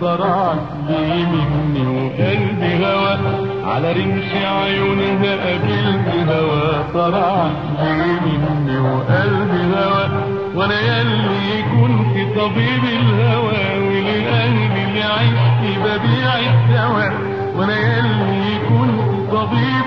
طرعت لي مني وقلبي هوا على رمش عيونها قابلت هوا طرعت لي مني وقلبي هوا وأنا يلي كنت طبيب الهوى. ولقلبي اللي عشت ببيع الدواء وأنا يلي كنت طبيب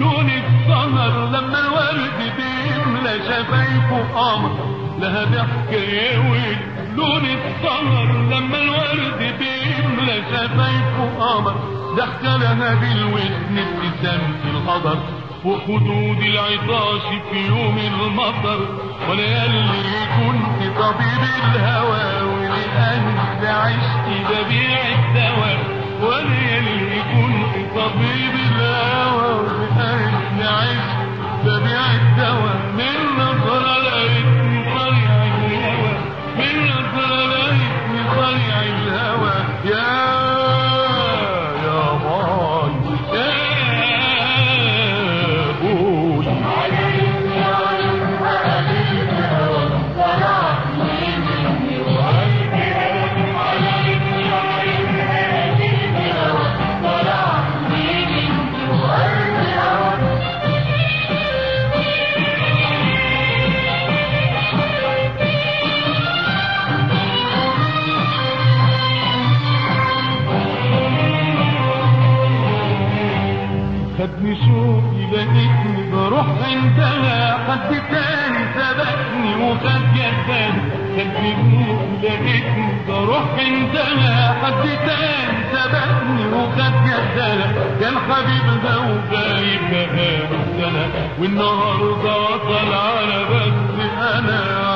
لون السهر لما الورد بيملى شفايفه قمر لها ويلي لون السهر لما الورد بيملى شفايفه قمر ضحكة لها بالودن ابتسامة القدر وخدود العطاش في يوم المطر وأنا اللي كنت طبيب الهوى ولقلبي عشت ببيع الدواء وأنا اللي الهوى لقيتني بروح عندها حد تاني سبقني وخد يداني خدني شوقي لقيتني بروح عندها حد تاني سبقني وخد يداني كان حبيبها وغايب بقى من سنة والنهارده وصل على بس أنا.